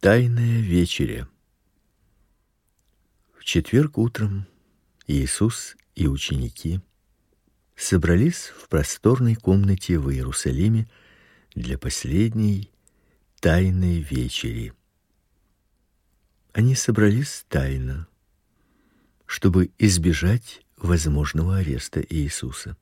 Тайная вечеря. В четверг утром Иисус и ученики собрались в просторной комнате в Иерусалиме для последней тайной вечери. Они собрались тайно, чтобы избежать возможного ареста Иисуса.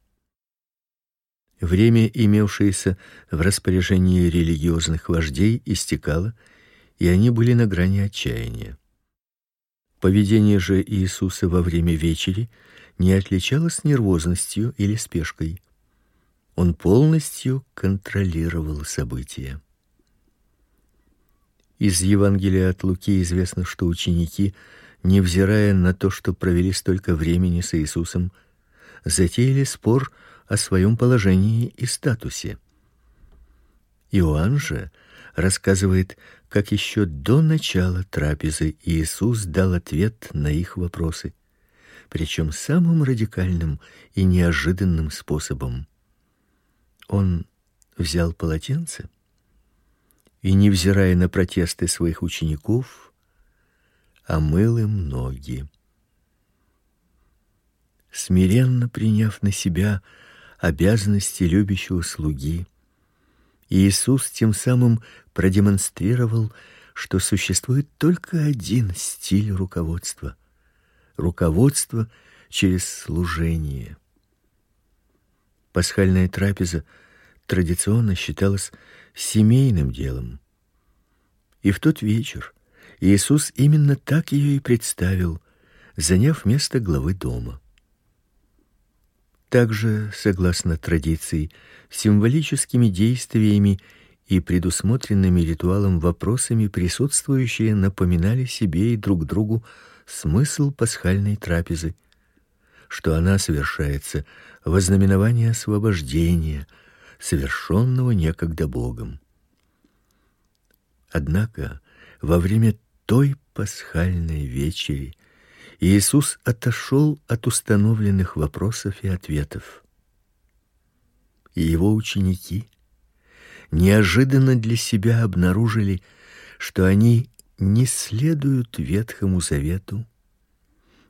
Время, имевшееся в распоряжении религиозных вождей, истекало, и они были на грани отчаяния. Поведение же Иисуса во время вечери не отличалось нервозностью или спешкой. Он полностью контролировал события. Из Евангелия от Луки известно, что ученики, невзирая на то, что провели столько времени с Иисусом, затеяли спор о своем положении и статусе. Иоанн же рассказывает, как еще до начала трапезы Иисус дал ответ на их вопросы, причем самым радикальным и неожиданным способом. Он взял полотенце и, невзирая на протесты своих учеников, омыл им ноги. Смиренно приняв на себя обязанности любящего слуги, Иисус тем самым продемонстрировал, что существует только один стиль руководства руководство через служение. Пасхальная трапеза традиционно считалась семейным делом. И в тот вечер Иисус именно так ее и представил, заняв место главы дома. Также, согласно традиции, символическими действиями и предусмотренными ритуалом вопросами присутствующие напоминали себе и друг другу смысл пасхальной трапезы, что она совершается во знаменование освобождения, совершенного некогда Богом. Однако во время той пасхальной вечери Иисус отошел от установленных вопросов и ответов. И его ученики неожиданно для себя обнаружили, что они не следуют Ветхому Завету,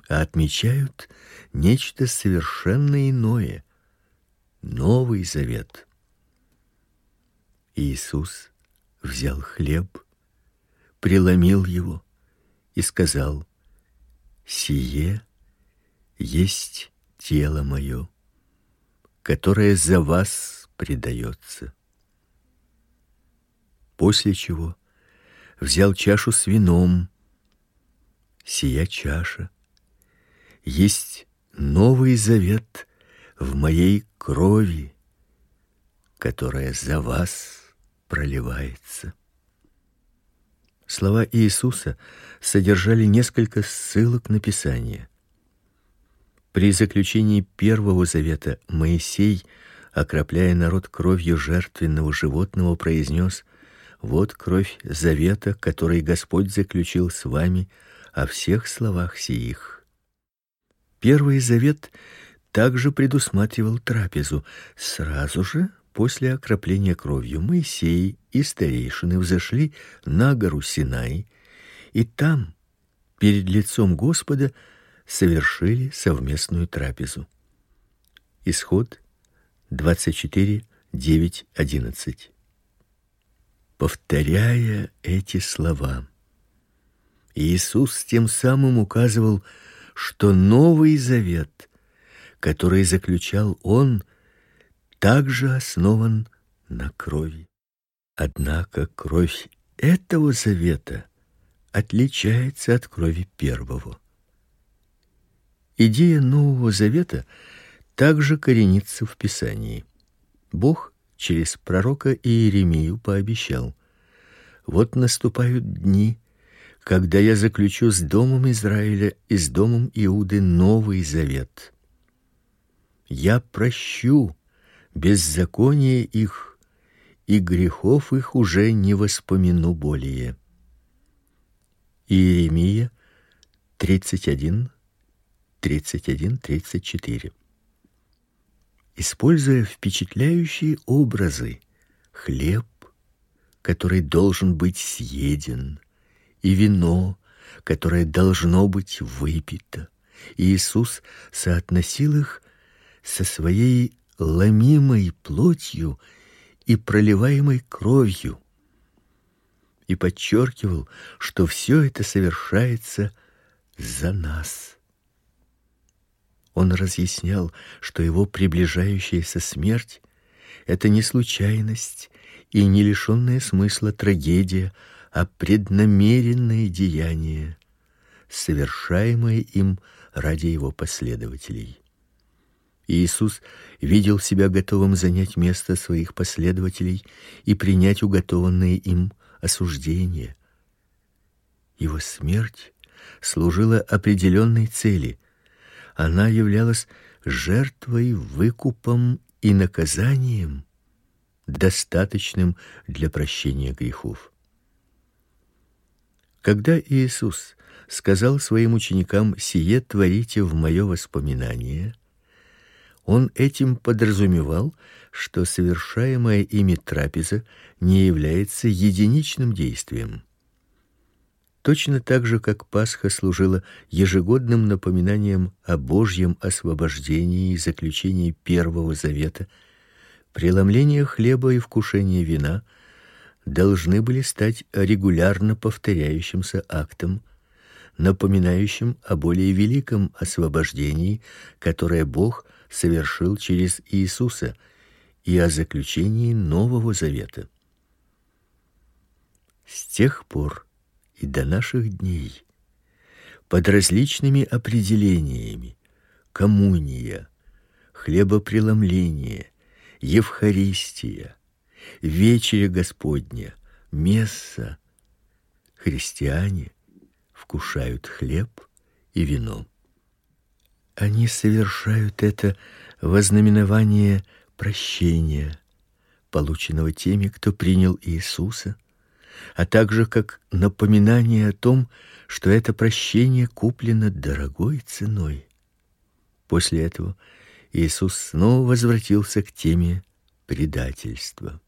а отмечают нечто совершенно иное Новый Завет. Иисус взял хлеб, преломил его и сказал: Сие есть тело мое, которое за вас предается. После чего взял чашу с вином. Сия чаша есть новый завет в моей крови, которая за вас проливается. Слова Иисуса содержали несколько ссылок на Писание. При заключении первого завета Моисей, окропляя народ кровью жертвенного животного, произнес: вот кровь завета, который Господь заключил с вами о всех словах сих. Первый завет также предусматривал трапезу. Сразу же после окропления кровью Моисей и старейшины взошли на гору Синай, и там, перед лицом Господа, совершили совместную трапезу. Исход 24 9 11 повторяя эти слова. Иисус тем самым указывал, что Новый Завет, который заключал он, также основан на крови. Однако кровь этого завета отличается от крови первого. Идея Нового Завета также коренится в Писании. Бог через пророка Иеремию пообещал: вот наступают дни, когда я заключу с домом Израиля и с домом Иуды новый завет. Я прощу беззаконие их, и грехов их уже не воспомину более. Иеремия 31 31 34 используя впечатляющие образы, хлеб, который должен быть съеден, и вино, которое должно быть выпито. Иисус соотносил их со своей ломимой плотью и проливаемой кровью и подчеркивал, что все это совершается за нас. Он разъяснял, что его приближающаяся смерть это не случайность и не лишенная смысла трагедия, а преднамеренное деяние, совершаемое им ради его последователей. Иисус видел себя готовым занять место своих последователей и принять уготованное им осуждение. Его смерть служила определенной цели. Она являлась жертвой, выкупом и наказанием, достаточным для прощения грехов. Когда Иисус сказал своим ученикам: "Сие творите в мое воспоминание", он этим подразумевал, что совершаемая ими трапеза не является единичным действием. Точно так же, как Пасха служила ежегодным напоминанием о Божьем освобождении и заключении первого завета, преломление хлеба и вкушение вина должны были стать регулярно повторяющимся актом, напоминающим о более великом освобождении, которое Бог совершил через Иисуса, и о заключении нового завета. С тех пор и до наших дней под различными определениями коммуния, хлебопреломление, евхаристия, вечеря Господня, месса христиане вкушают хлеб и вино. Они совершают это во знаменование прощения, полученного теми, кто принял Иисуса а также как напоминание о том, что это прощение куплено дорогой ценой. После этого Иисус снова возвратился к теме предательства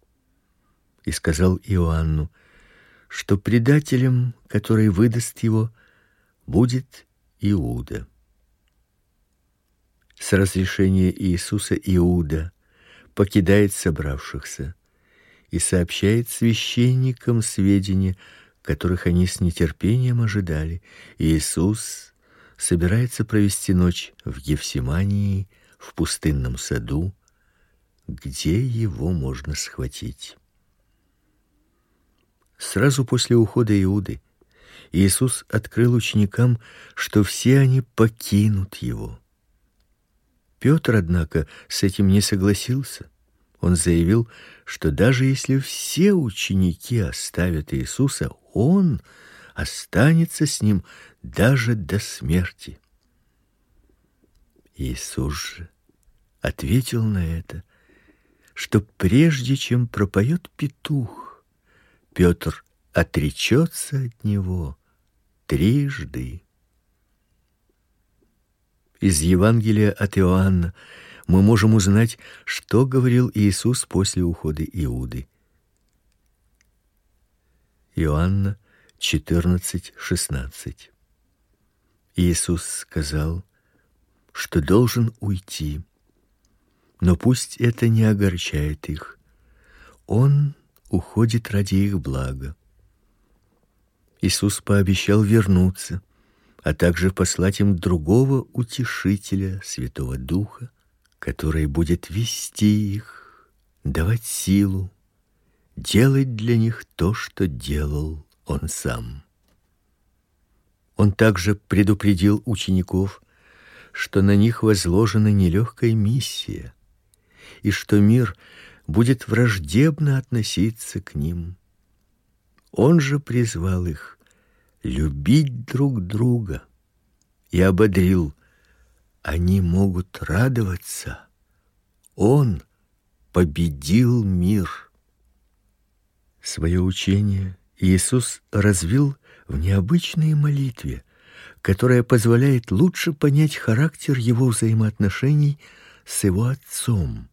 и сказал Иоанну, что предателем, который выдаст его, будет Иуда. С разрешения Иисуса Иуда покидает собравшихся и сообщает священникам сведения, которых они с нетерпением ожидали. Иисус собирается провести ночь в Гефсимании, в пустынном саду, где его можно схватить. Сразу после ухода Иуды Иисус открыл ученикам, что все они покинут его. Петр, однако, с этим не согласился. Он заявил, что даже если все ученики оставят Иисуса, он останется с ним даже до смерти. Иисус же ответил на это, что прежде чем пропоет петух, Петр отречется от него трижды. Из Евангелия от Иоанна мы можем узнать, что говорил Иисус после ухода Иуды. Иоанна 14:16. Иисус сказал, что должен уйти. Но пусть это не огорчает их. Он уходит ради их блага. Иисус пообещал вернуться, а также послать им другого утешителя, Святого Духа, который будет вести их, давать силу, делать для них то, что делал он сам. Он также предупредил учеников, что на них возложена нелегкая миссия, и что мир будет враждебно относиться к ним. Он же призвал их любить друг друга и ободрил они могут радоваться. Он победил мир. Свое учение Иисус развил в необычной молитве, которая позволяет лучше понять характер его взаимоотношений с его отцом.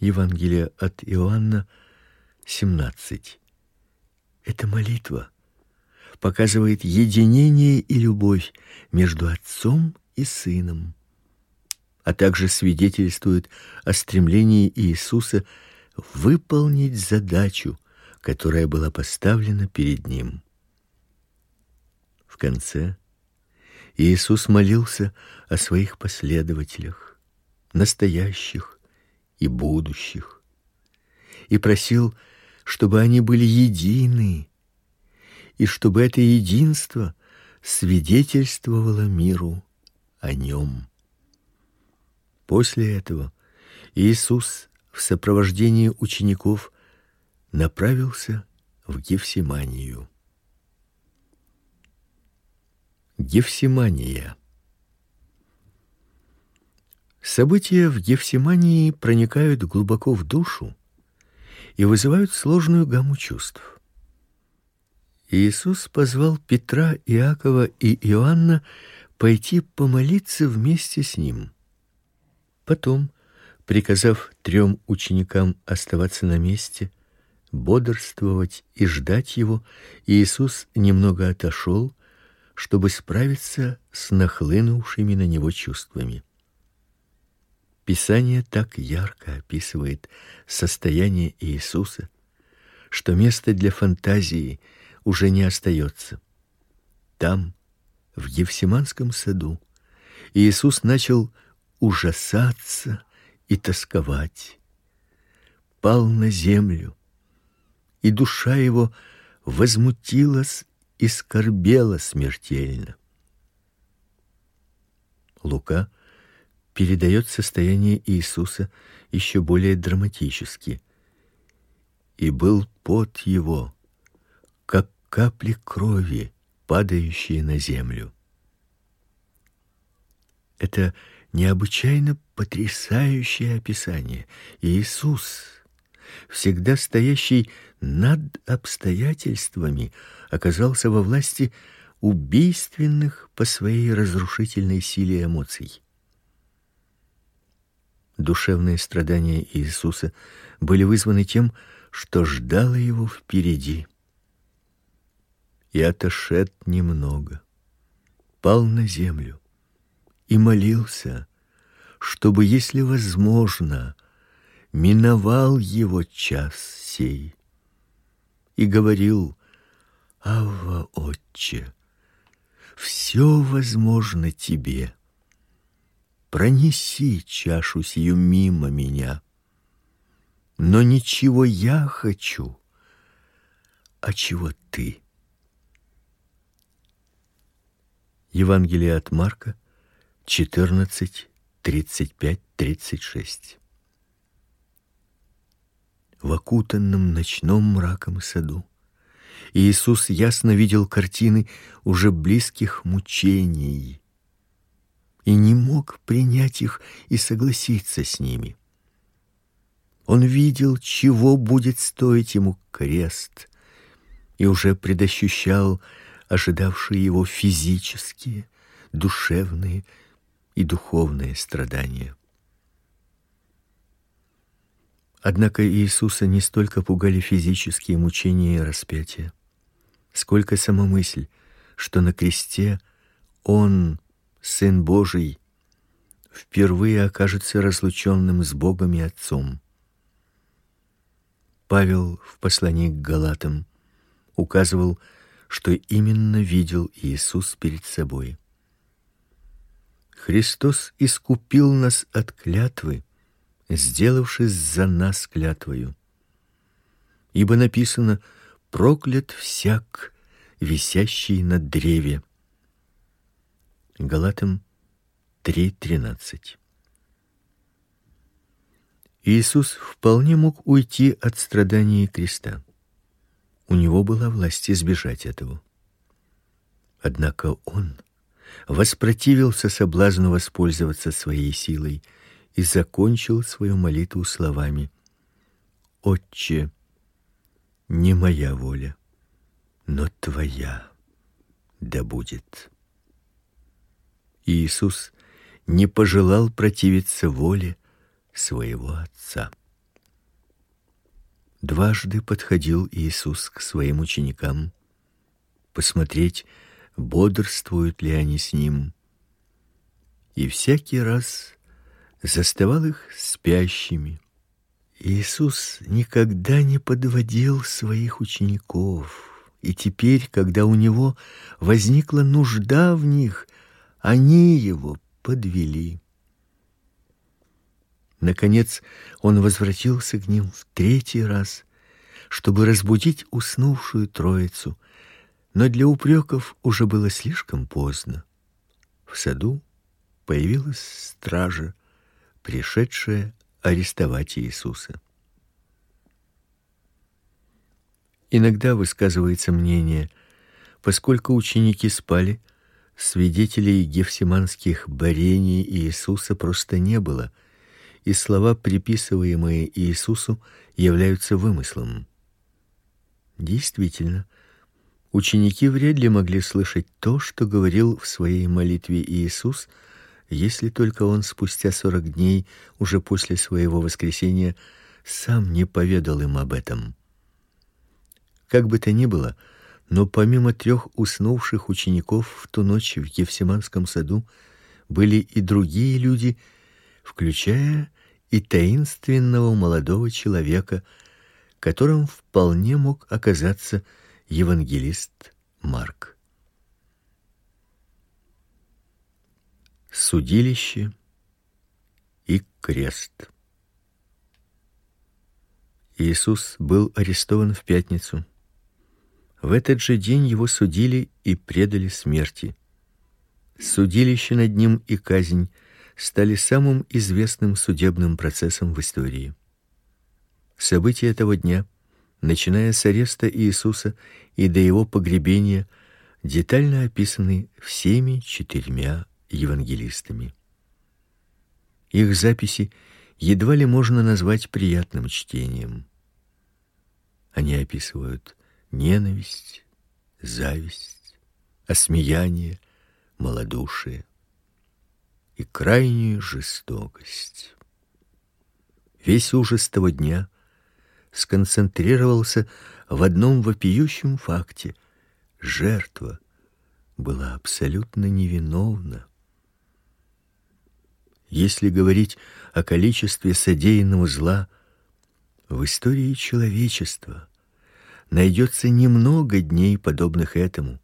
Евангелие от Иоанна 17. Эта молитва показывает единение и любовь между отцом и сыном, а также свидетельствует о стремлении Иисуса выполнить задачу, которая была поставлена перед ним. В конце Иисус молился о своих последователях, настоящих и будущих, и просил, чтобы они были едины, и чтобы это единство свидетельствовало миру о нем. После этого Иисус в сопровождении учеников направился в Гефсиманию. Гефсимания. События в Гефсимании проникают глубоко в душу и вызывают сложную гамму чувств. Иисус позвал Петра, Иакова и Иоанна пойти помолиться вместе с ним. Потом, приказав трем ученикам оставаться на месте, бодрствовать и ждать его, Иисус немного отошел чтобы справиться с нахлынувшими на него чувствами. Писание так ярко описывает состояние Иисуса, что места для фантазии уже не остается. Там, в Евсиманском саду, Иисус начал ужасаться и тосковать. Пал на землю, и душа его возмутилась и скорбела смертельно. Лука передает состояние Иисуса еще более драматически. И был пот его, как капли крови, падающие на землю. Это необычайно потрясающее описание. Иисус, всегда стоящий над обстоятельствами, оказался во власти убийственных по своей разрушительной силе эмоций. Душевные страдания Иисуса были вызваны тем, что ждало его впереди. И отошед немного, пал на землю и молился, чтобы, если возможно, миновал его час сей. И говорил: Авва, Отче, все возможно тебе. Пронеси чашу сию мимо меня. Но ничего я хочу, а чего ты. Евангелие от Марка 14 35 36. В окутанном ночном мраком саду Иисус ясно видел картины уже близких мучений и не мог принять их и согласиться с ними. Он видел, чего будет стоить ему крест, и уже предощущал ожидавшие его физические, душевные и духовные страдания. Однако Иисуса не столько пугали физические мучения и распятие, сколько сама мысль, что на кресте он, сын Божий, впервые окажется разлученным с Богом и Отцом. Павел в послании к Галатам указывал, что именно видел Иисус перед собой. Христос искупил нас от клятвы, сделавшись за нас клятвою. Ибо написано: проклят всяк, висящий на древе. Галатам 3:13. Иисус вполне мог уйти от страданий креста. У него была власть избежать этого. Однако он воспротивился соблазну воспользоваться своей силой и закончил свою молитву словами: Отче, не моя воля, но твоя да будет. Иисус не пожелал противиться воле своего Отца. Дважды подходил Иисус к своим ученикам посмотреть, бодрствуют ли они с ним. И всякий раз заставал их спящими. Иисус никогда не подводил своих учеников. И теперь, когда у него возникла нужда в них, они его подвели. Наконец, он возвратился к ним в третий раз, чтобы разбудить уснувшую троицу. Но для упреков уже было слишком поздно. В саду появилась стража, пришедшая арестовать Иисуса. Иногда высказывается мнение, поскольку ученики спали, свидетелей гефсиманских борений Иисуса просто не было, и слова, приписываемые Иисусу, являются вымыслом. Действительно, ученики вряд ли могли слышать то, что говорил в своей молитве Иисус, если только он спустя сорок дней, уже после своего воскресения, сам не поведал им об этом. Как бы то ни было, но помимо трех уснувших учеников в ту ночь в Гефсиманском саду были и другие люди, включая и таинственного молодого человека, которым вполне мог оказаться евангелист Марк. Судилище и крест. Иисус был арестован в пятницу. В этот же день его судили и предали смерти. Судилище над ним и казнь стали самым известным судебным процессом в истории. События этого дня, начиная с ареста Иисуса и до его погребения, детально описаны всеми четырьмя евангелистами. Их записи едва ли можно назвать приятным чтением. Они описывают ненависть, зависть, осмеяние, малодушие и крайнюю жестокость. Весь ужас того дня сконцентрировался в одном вопиющем факте: жертва была абсолютно невиновна. Если говорить о количестве содеянного зла в истории человечества, найдется немного дней подобных этому.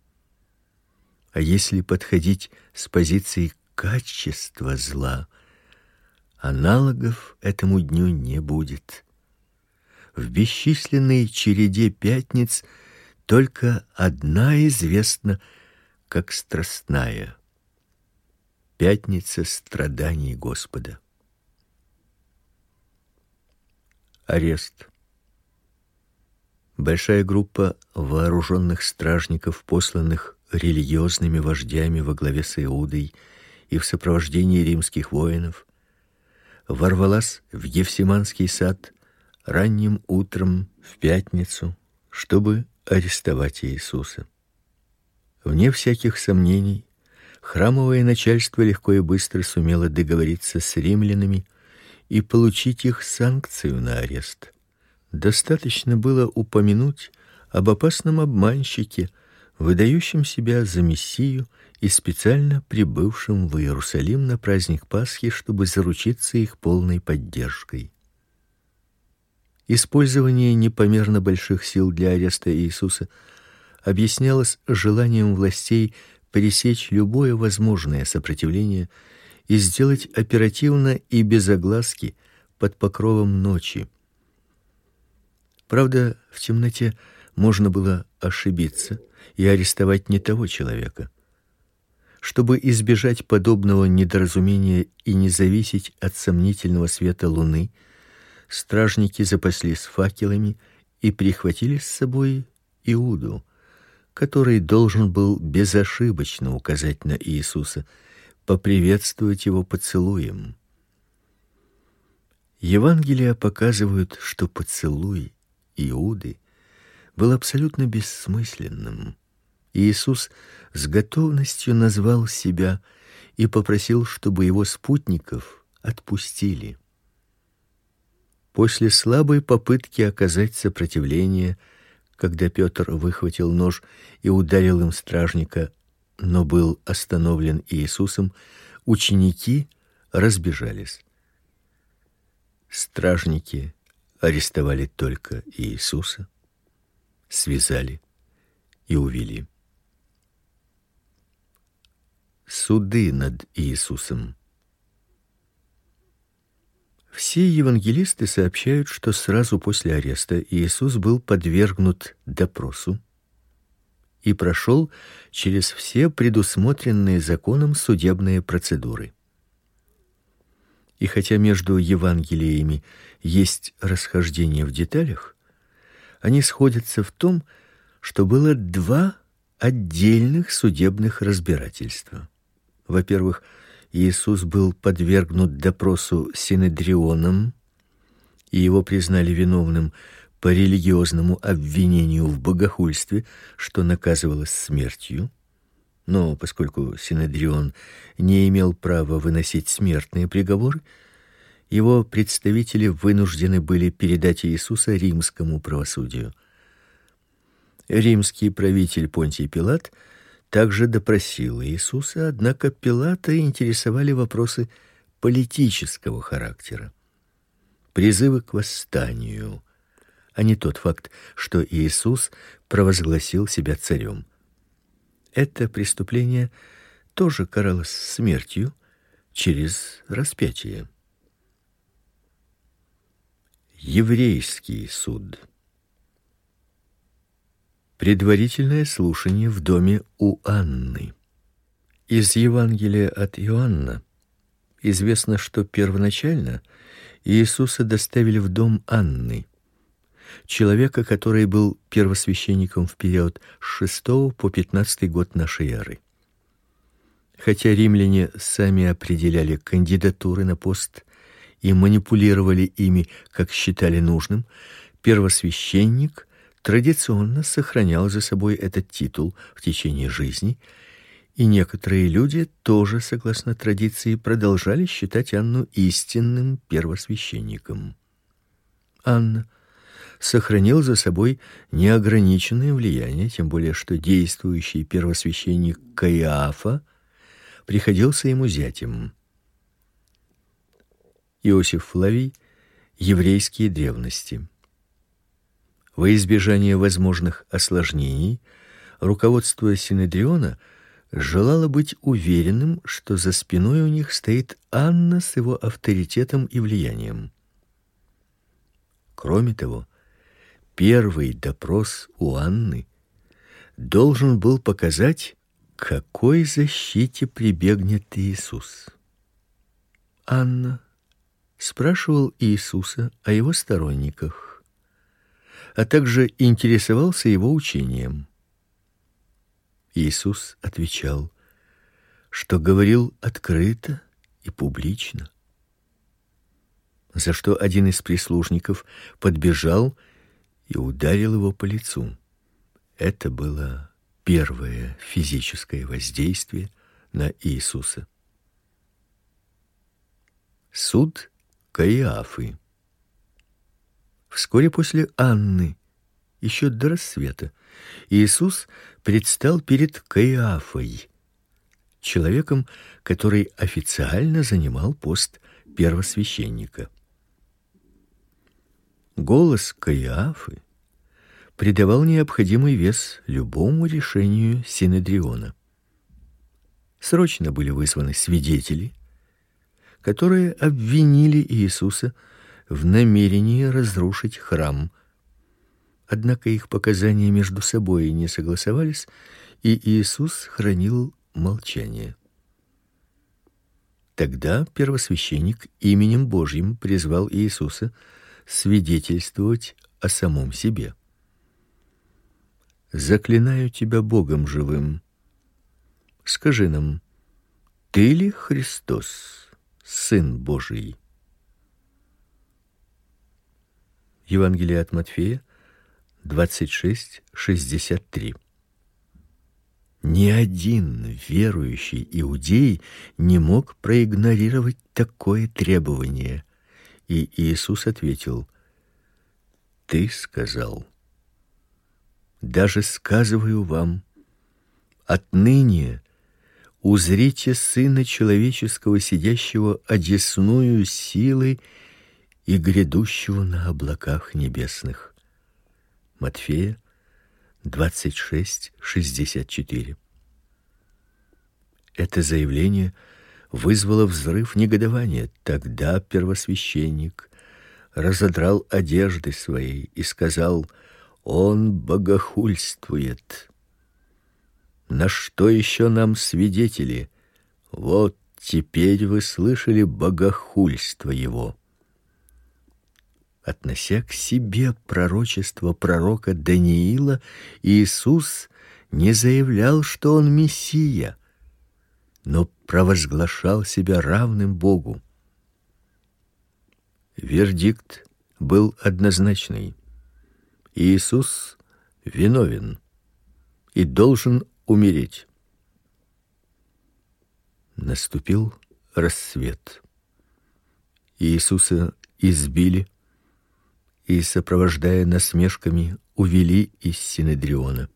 А если подходить с позиции качества зла, аналогов этому дню не будет. В бесчисленной череде пятниц только одна известна как страстная пятница страданий Господа. Арест. Большая группа вооруженных стражников, посланных религиозными вождями во главе с Иудой и в сопровождении римских воинов, ворвалась в Евсиманский сад ранним утром в пятницу, чтобы арестовать Иисуса. Вне всяких сомнений, храмовое начальство легко и быстро сумело договориться с римлянами и получить их санкцию на арест. Достаточно было упомянуть об опасном обманщике, выдающем себя за мессию и специально прибывшем в Иерусалим на праздник Пасхи, чтобы заручиться их полной поддержкой. Использование непомерно больших сил для ареста Иисуса объяснялось желанием властей пресечь любое возможное сопротивление и сделать оперативно и без огласки под покровом ночи. Правда, в темноте можно было ошибиться и арестовать не того человека. Чтобы избежать подобного недоразумения и не зависеть от сомнительного света луны, стражники запаслись факелами и прихватили с собой Иуду, который должен был безошибочно указать на Иисуса, поприветствовать его поцелуем. Евангелия показывают, что поцелуй Иуды был абсолютно бессмысленным. Иисус с готовностью назвал себя и попросил, чтобы его спутников отпустили. После слабой попытки оказать сопротивление, когда Петр выхватил нож и ударил им стражника, но был остановлен Иисусом, ученики разбежались. Стражники арестовали только Иисуса, связали и увели. Суды над Иисусом. Все евангелисты сообщают, что сразу после ареста Иисус был подвергнут допросу и прошел через все предусмотренные законом судебные процедуры. И хотя между Евангелиями есть расхождения в деталях, они сходятся в том, что было два отдельных судебных разбирательства. Во-первых, Иисус был подвергнут допросу синедрионом, и его признали виновным по религиозному обвинению в богохульстве, что наказывалось смертью. Но поскольку Синедрион не имел права выносить смертные приговоры, его представители вынуждены были передать Иисуса римскому правосудию. Римский правитель Понтий Пилат также допросил Иисуса, однако Пилата интересовали вопросы политического характера. Призывы к восстанию, а не тот факт, что Иисус провозгласил себя царем. Это преступление тоже каралось смертью через распятие. Еврейский суд. Предварительное слушание в доме у Анны. Из Евангелия от Иоанна известно, что первоначально Иисуса доставили в дом Анны, человека, который был первосвященником в период с 6 по 15 год нашей эры. Хотя римляне сами определяли кандидатуры на пост и манипулировали ими, как считали нужным, первосвященник традиционно сохранял за собой этот титул в течение жизни, и некоторые люди тоже, согласно традиции, продолжали считать Анну истинным первосвященником. Анна сохранил за собой неограниченное влияние, тем более что действующий первосвященник Каиафа приходился ему зятем. Иосиф Флавий Еврейские древности. Во избежание возможных осложнений руководство Синедриона желало быть уверенным, что за спиной у них стоит Анна с его авторитетом и влиянием. Кроме того, первый допрос у Анны должен был показать, к какой защите прибегнет Иисус. Анна спрашивал Иисуса о его сторонниках, а также интересовался его учением. Иисус отвечал, что говорил открыто и публично, за что один из прислужников подбежал и ударил его по лицу. Это было первое физическое воздействие на Иисуса. Суд Каиафы. Вскоре после Анны, еще до рассвета, Иисус предстал перед Каиафой, человеком, который официально занимал пост первосвященника. Голос Каиафы придавал необходимый вес любому решению синедриона. Срочно были вызваны свидетели, которые обвинили Иисуса в намерении разрушить храм. Однако их показания между собой не согласовались, и Иисус хранил молчание. Тогда первосвященник именем Божьим призвал Иисуса свидетельствовать о самом себе. Заклинаю тебя Богом живым, скажи нам, ты ли Христос? Сын Божий. Евангелие от Матфея 26:63. Ни один верующий иудей не мог проигнорировать такое требование И Иисус ответил: Ты сказал. Даже сказываю вам, отныне узрите сына человеческого сидящего одесную силы и грядущего на облаках небесных. Матфея 26:64. Это заявление вызвало взрыв негодования. Тогда первосвященник разодрал одежды свои и сказал: "Он богохульствует. На что еще нам свидетели? Вот теперь вы слышали богохульство его" относя к себе пророчество пророка Даниила, Иисус не заявлял, что он мессия, но провозглашал себя равным Богу. Вердикт был однозначный. Иисус виновен и должен умереть. Наступил рассвет. Иисуса избили, и, сопровождая насмешками, увели из Синедриона.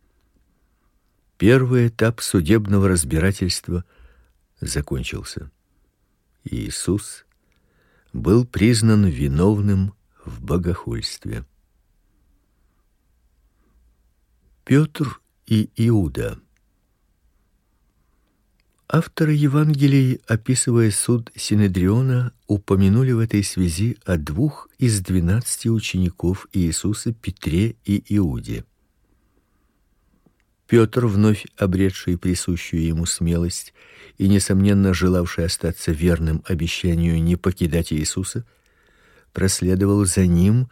Первый этап судебного разбирательства закончился. Иисус был признан виновным в богохульстве. Петр и Иуда Авторы Евангелий, описывая суд Синедриона, упомянули в этой связи о двух из двенадцати учеников Иисуса Петре и Иуде. Петр, вновь обретший присущую ему смелость и несомненно желавший остаться верным обещанию не покидать Иисуса, проследовал за ним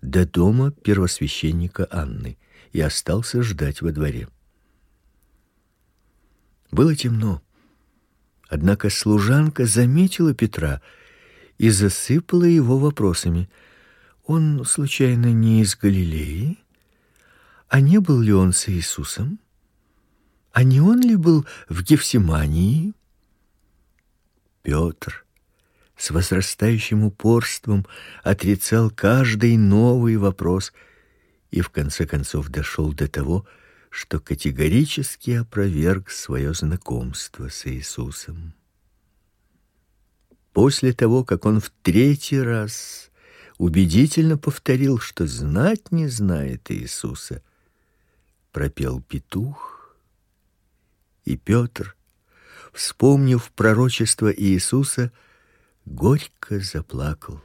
до дома первосвященника Анны и остался ждать во дворе. Было темно. Однако служанка заметила Петра и засыпала его вопросами. Он случайно не из Галилеи? А не был ли он с Иисусом? А не он ли был в Гефсимании? Петр с возрастающим упорством отрицал каждый новый вопрос и в конце концов дошел до того, что категорически опроверг свое знакомство с Иисусом. После того, как он в третий раз убедительно повторил, что знать не знает Иисуса, пропел петух, и Петр, вспомнив пророчество Иисуса, горько заплакал.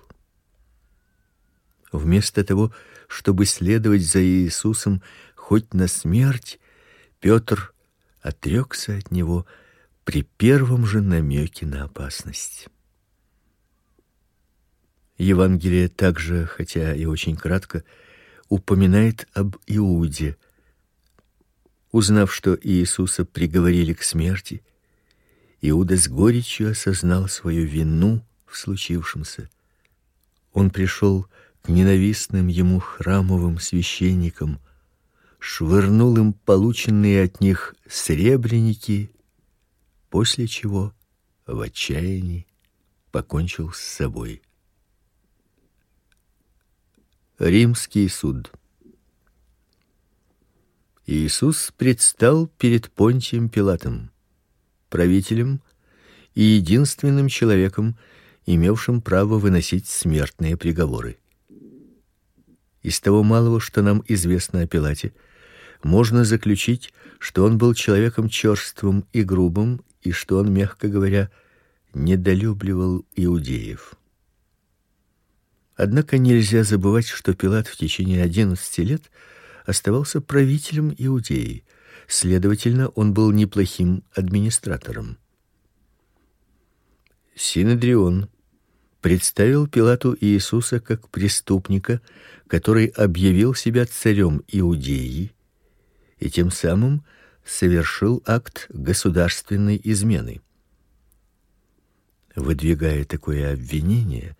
Вместо того, чтобы следовать за Иисусом, хоть на смерть, Петр отрекся от него при первом же намеке на опасность. Евангелие также, хотя и очень кратко, упоминает об Иуде. Узнав, что Иисуса приговорили к смерти, Иуда с горечью осознал свою вину в случившемся. Он пришел к ненавистным ему храмовым священникам, швырнул им полученные от них сребреники, после чего в отчаянии покончил с собой. Римский суд. Иисус предстал перед Понтием Пилатом, правителем и единственным человеком, имевшим право выносить смертные приговоры. Из того малого, что нам известно о Пилате, можно заключить, что он был человеком черствым и грубым, и что он, мягко говоря, недолюбливал иудеев. Однако нельзя забывать, что Пилат в течение 11 лет оставался правителем Иудеи. Следовательно, он был неплохим администратором. Синедрион представил Пилату Иисуса как преступника, который объявил себя царем Иудеи и тем самым совершил акт государственной измены. Выдвигая такое обвинение,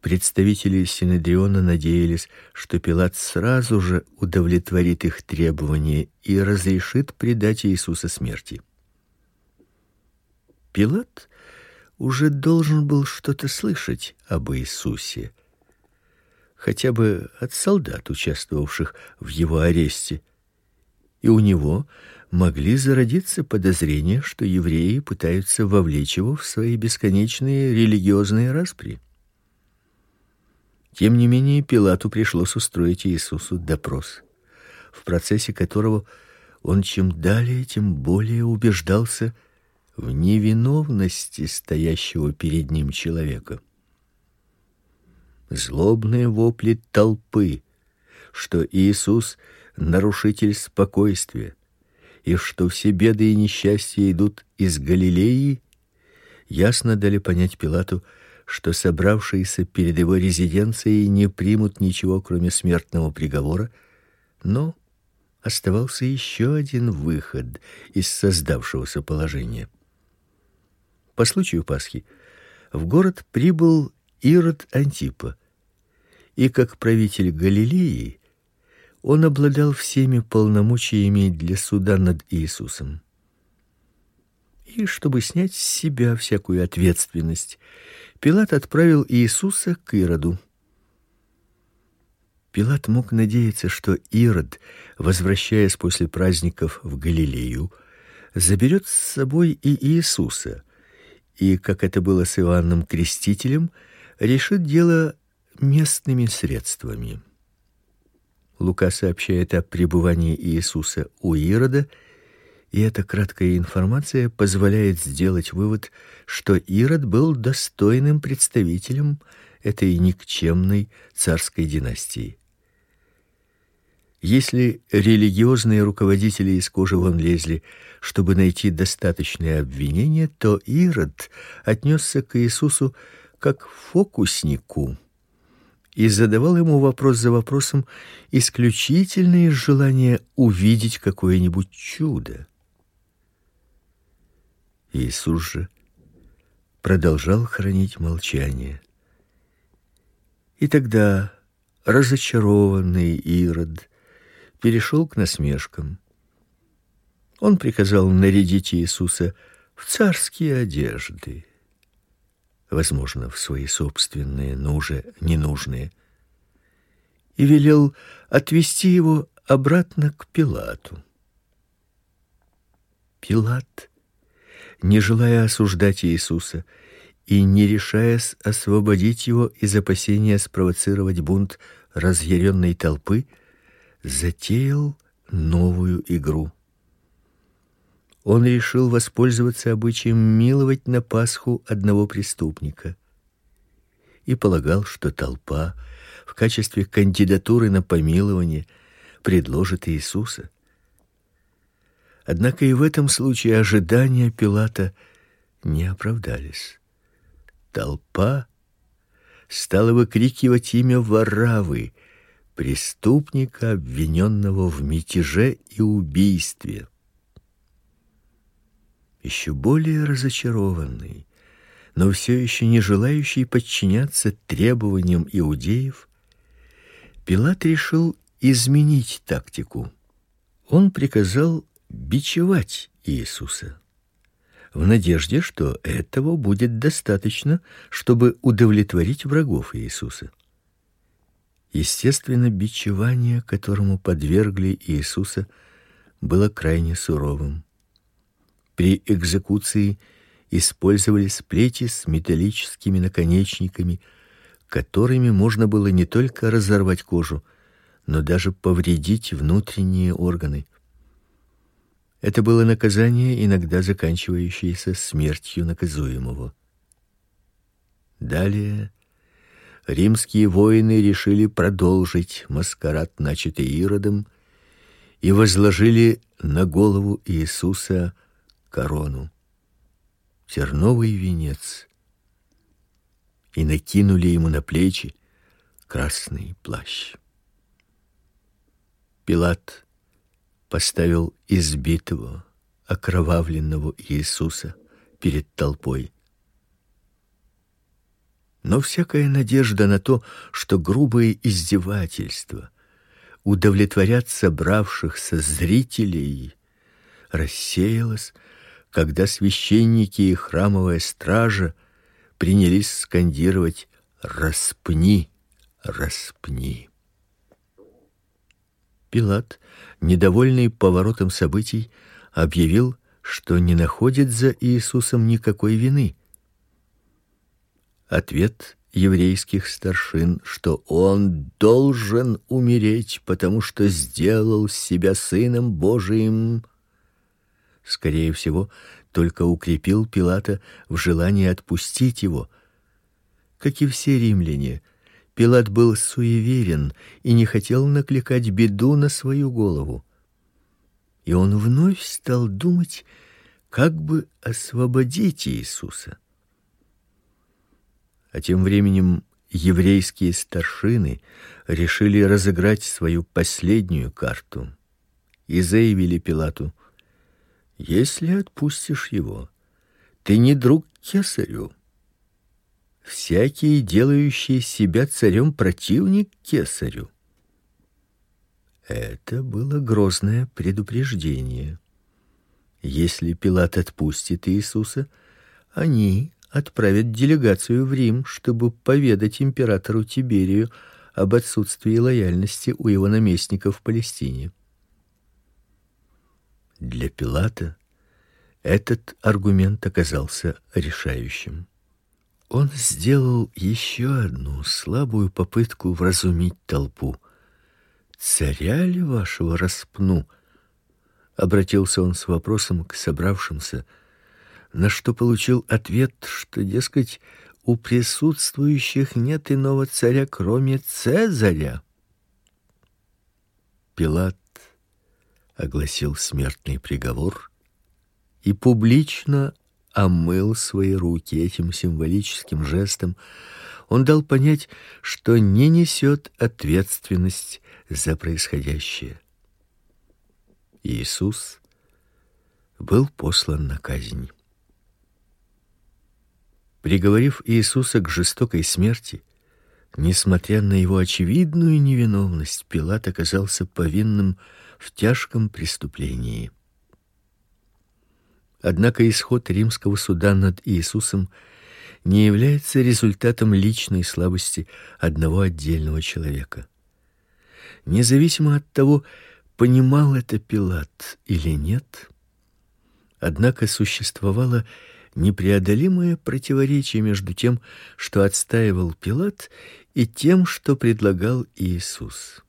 представители Синедриона надеялись, что Пилат сразу же удовлетворит их требования и разрешит предать Иисуса смерти. Пилат уже должен был что-то слышать об Иисусе, хотя бы от солдат, участвовавших в его аресте. И у него могли зародиться подозрения, что евреи пытаются вовлечь его в свои бесконечные религиозные распри. Тем не менее, Пилату пришлось устроить Иисусу допрос, в процессе которого он чем далее, тем более убеждался в невиновности стоящего перед ним человека. Злобные вопли толпы, что Иисус нарушитель спокойствия, и что все беды и несчастья идут из Галилеи, ясно дали понять Пилату, что собравшиеся перед его резиденцией не примут ничего, кроме смертного приговора, но оставался еще один выход из создавшегося положения. По случаю Пасхи в город прибыл Ирод Антипа, и как правитель Галилеи он обладал всеми полномочиями для суда над Иисусом. И чтобы снять с себя всякую ответственность, Пилат отправил Иисуса к Ироду. Пилат мог надеяться, что Ирод, возвращаясь после праздников в Галилею, заберет с собой и Иисуса, и, как это было с Иоанном Крестителем, решит дело местными средствами. Лука сообщает о пребывании Иисуса у Ирода, и эта краткая информация позволяет сделать вывод, что Ирод был достойным представителем этой никчемной царской династии. Если религиозные руководители из кожи вон лезли, чтобы найти достаточное обвинение, то Ирод отнесся к Иисусу как фокуснику и задавал ему вопрос за вопросом исключительно из желания увидеть какое-нибудь чудо. Иисус же продолжал хранить молчание. И тогда разочарованный Ирод перешел к насмешкам. Он приказал нарядить Иисуса в царские одежды возможно, в свои собственные, но уже ненужные, и велел отвести его обратно к Пилату. Пилат, не желая осуждать Иисуса и не решаясь освободить его из опасения спровоцировать бунт разъяренной толпы, затеял новую игру он решил воспользоваться обычаем миловать на Пасху одного преступника и полагал, что толпа в качестве кандидатуры на помилование предложит Иисуса. Однако и в этом случае ожидания Пилата не оправдались. Толпа стала выкрикивать имя Варавы, преступника, обвиненного в мятеже и убийстве еще более разочарованный, но все еще не желающий подчиняться требованиям иудеев, Пилат решил изменить тактику. Он приказал бичевать Иисуса в надежде, что этого будет достаточно, чтобы удовлетворить врагов Иисуса. Естественно, бичевание, которому подвергли Иисуса, было крайне суровым. При экзекуции использовались плети с металлическими наконечниками, которыми можно было не только разорвать кожу, но даже повредить внутренние органы. Это было наказание, иногда заканчивающееся смертью наказуемого. Далее римские воины решили продолжить маскарад, начатый Иродом, и возложили на голову Иисуса корону, терновый венец и накинули ему на плечи красный плащ. Пилат поставил избитого, окровавленного Иисуса перед толпой. Но всякая надежда на то, что грубые издевательства удовлетворят собравшихся зрителей, рассеялась когда священники и храмовая стража принялись скандировать: "Распни, распни". Пилат, недовольный поворотом событий, объявил, что не находит за Иисусом никакой вины. Ответ еврейских старшин, что он должен умереть, потому что сделал себя сыном Божиим, скорее всего, только укрепил Пилата в желании отпустить его. Как и все римляне, Пилат был суеверен и не хотел накликать беду на свою голову. И он вновь стал думать, как бы освободить Иисуса. А тем временем еврейские старшины решили разыграть свою последнюю карту и заявили Пилату: "Если отпустишь его, ты не друг кесарю. Всякий, делающий себя царем, противник кесарю". Это было грозное предупреждение. Если Пилат отпустит Иисуса, они отправят делегацию в Рим, чтобы поведать императору Тиберию об отсутствии лояльности у его наместника в Палестине. Для Пилата этот аргумент оказался решающим. Он сделал еще одну слабую попытку вразумить толпу. Царя ли вашего распну? Обратился он с вопросом к собравшимся на что получил ответ, что, дескать, у присутствующих нет иного царя, кроме Цезаря. Пилат огласил смертный приговор и публично омыл свои руки этим символическим жестом. Он дал понять, что не несет ответственность за происходящее. Иисус был послан на казнь. Приговорив Иисуса к жестокой смерти, несмотря на его очевидную невиновность, Пилат оказался повинным в тяжком преступлении. Однако исход римского суда над Иисусом не является результатом личной слабости одного отдельного человека. Независимо от того, понимал это Пилат или нет, однако существовало непреодолимое противоречие между тем, что отстаивал Пилат, и тем, что предлагал Иисус.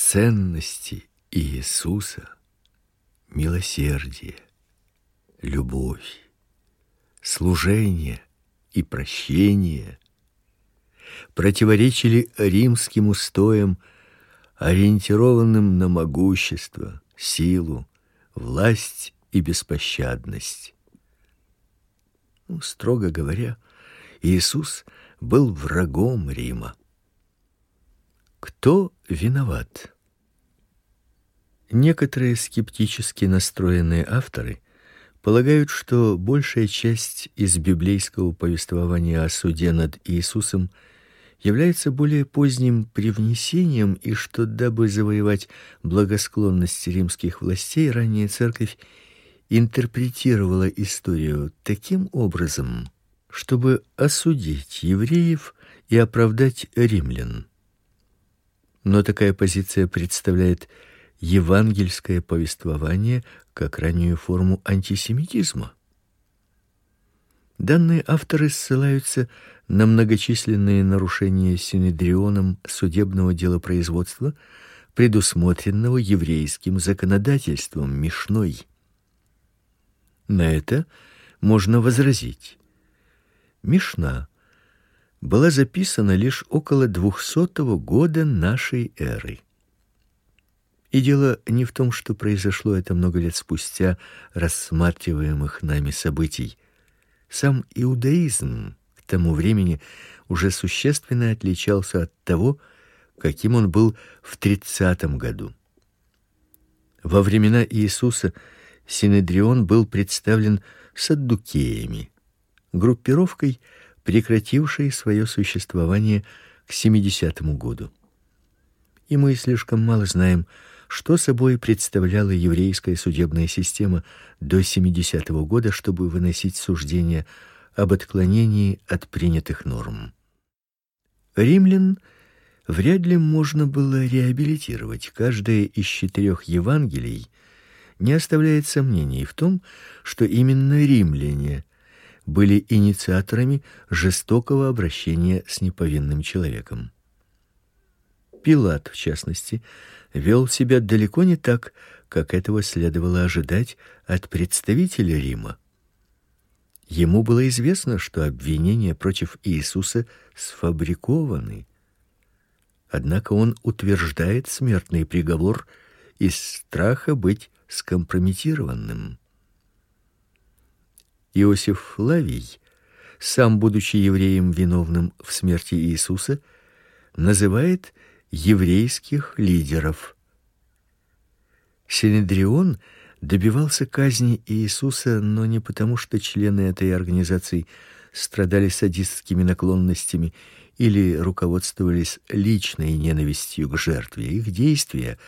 Ценности Иисуса, милосердие, любовь, служение и прощение противоречили римским устоям, ориентированным на могущество, силу, власть и беспощадность. Ну, строго говоря, Иисус был врагом Рима. Кто виноват? Некоторые скептически настроенные авторы полагают, что большая часть из библейского повествования о суде над Иисусом является более поздним привнесением и что дабы завоевать благосклонность римских властей, ранняя церковь интерпретировала историю таким образом, чтобы осудить евреев и оправдать римлян. Но такая позиция представляет евангельское повествование как раннюю форму антисемитизма. Данные авторы ссылаются на многочисленные нарушения синедрионом судебного делопроизводства, предусмотренного еврейским законодательством Мишной. На это можно возразить. Мишна была записана лишь около 200 года нашей эры. И дело не в том, что произошло это много лет спустя рассматриваемых нами событий. Сам иудаизм к тому времени уже существенно отличался от того, каким он был в 30 году. Во времена Иисуса Синедрион был представлен саддукеями, группировкой, прекратившей свое существование к 70 году. И мы слишком мало знаем, что собой представляла еврейская судебная система до 70 года, чтобы выносить суждения об отклонении от принятых норм. Римлян вряд ли можно было реабилитировать. Каждое из четырех Евангелий не оставляет сомнений в том, что именно римляне были инициаторами жестокого обращения с неповинным человеком. Пилат, в частности, вел себя далеко не так, как этого следовало ожидать от представителя Рима. Ему было известно, что обвинения против Иисуса сфабрикованы. Однако он утверждает смертный приговор из страха быть скомпрометированным. Иосиф Флавий, сам будучи евреем виновным в смерти Иисуса, называет еврейских лидеров. Синедрион добивался казни Иисуса, но не потому, что члены этой организации страдали садистскими наклонностями или руководствовались личной ненавистью к жертве. Их действия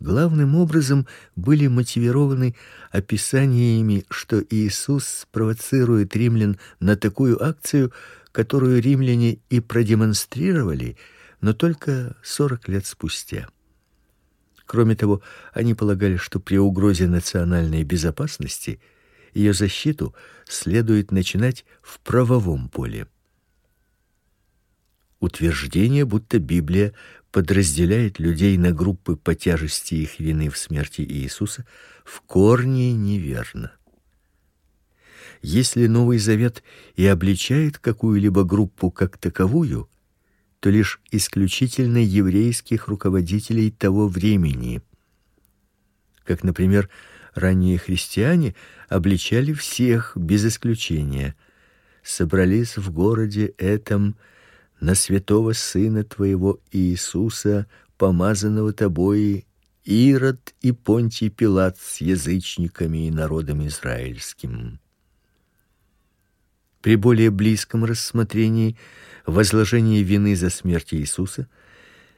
главным образом были мотивированы описаниями, что Иисус провоцирует римлян на такую акцию, которую римляне и продемонстрировали, но только сорок лет спустя. Кроме того, они полагали, что при угрозе национальной безопасности ее защиту следует начинать в правовом поле. Утверждение, будто Библия подразделяет людей на группы по тяжести их вины в смерти Иисуса, в корне неверно. Если Новый Завет и обличает какую-либо группу как таковую, то лишь исключительно еврейских руководителей того времени. Как, например, ранние христиане обличали всех без исключения. Собрались в городе этом на святого сына твоего Иисуса, помазанного тобой, Ирод и Понтий Пилат с язычниками и народом израильским. При более близком рассмотрении возложение вины за смерть Иисуса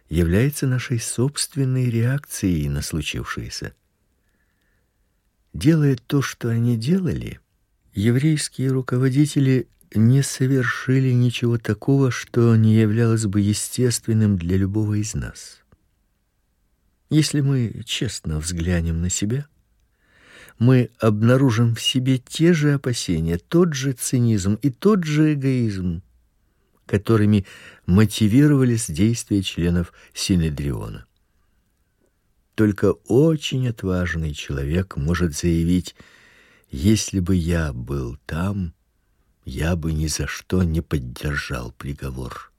является нашей собственной реакцией на случившееся. Делая то, что они делали, еврейские руководители не совершили ничего такого, что не являлось бы естественным для любого из нас. Если мы честно взглянем на себя, мы обнаружим в себе те же опасения, тот же цинизм и тот же эгоизм, которыми мотивировались действия членов Синедриона. Только очень отважный человек может заявить: если бы я был там, я бы ни за что не поддержал приговор.